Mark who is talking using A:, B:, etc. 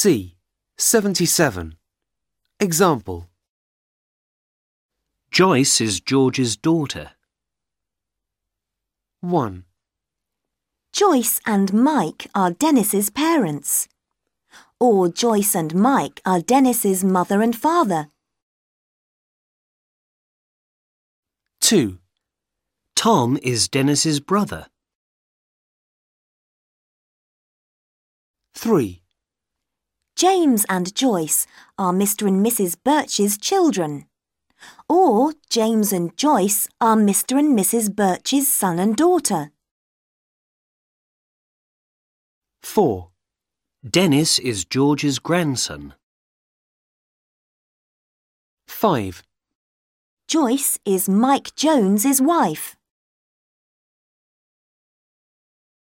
A: C. 77. Example.
B: Joyce is George's daughter.
A: 1,
C: Joyce and Mike are Dennis's parents. Or Joyce and Mike are Dennis's mother and father.
A: 2,
B: Tom is Dennis's brother.
A: 3,
C: James and Joyce are Mr. and Mrs. Birch's children. Or James and Joyce are Mr. and Mrs. Birch's son and daughter.
A: 4,
B: Dennis is George's grandson.
A: 5,
C: Joyce is Mike Jones's wife.